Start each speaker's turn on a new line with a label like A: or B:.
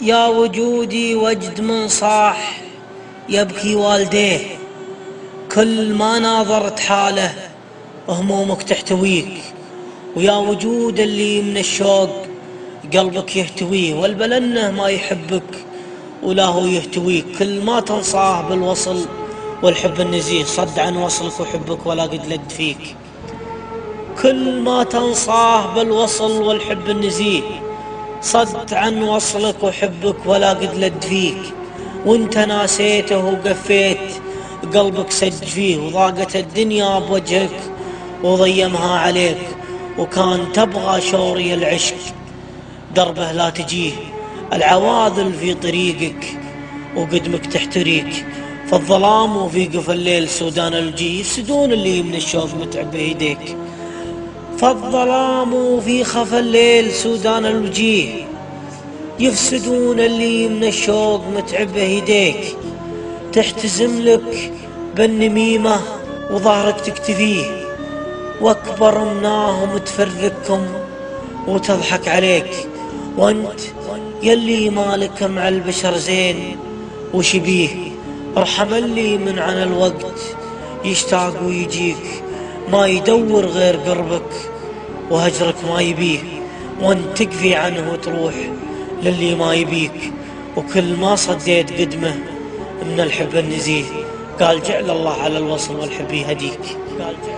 A: يا وجودي وجد من صاح يبكي والديه. كل ما ناظرت حاله همومك تحتويك ويا وجود اللي من الشوق قلبك يهتويه والبلنة ما يحبك ولا هو يهتويك. كل ما تنصاه بالوصل والحب النزيه صد عن وصلك وحبك ولا قد لد فيك. كل ما تنصاه بالوصل والحب النزيه صد عن وصلك وحبك ولا قد لد فيك وانت ناسيته وقفيت قلبك سج فيه وضاقت الدنيا بوجهك وضيمها عليك. وكان تبغى شوري العشق دربه لا تجيه. العواذل في طريقك وقدمك تحتريك. فالظلام وفي قف الليل سودان الجي يفسدون اللي من الشوق متعب بيديك. فالظلام وفي خف الليل سودان الوجيه يفسدون اللي من الشوق متعب يديك تحتزم لك بالنميمة وظهرك تكتفيه. واكبر مناهم تفرقكم وتضحك عليك. وانت يلي مالك مع البشر زين وشبيه. ارحم اللي من عن الوقت يشتاق ويجيك. ما يدور غير قربك وهجرك ما يبيه وانت تقفي عنه وتروح للي ما يبيك. وكل ما صديت قدمه من الحب النزيه. قال جعل الله على الوصل والحب يهديك. قال جعل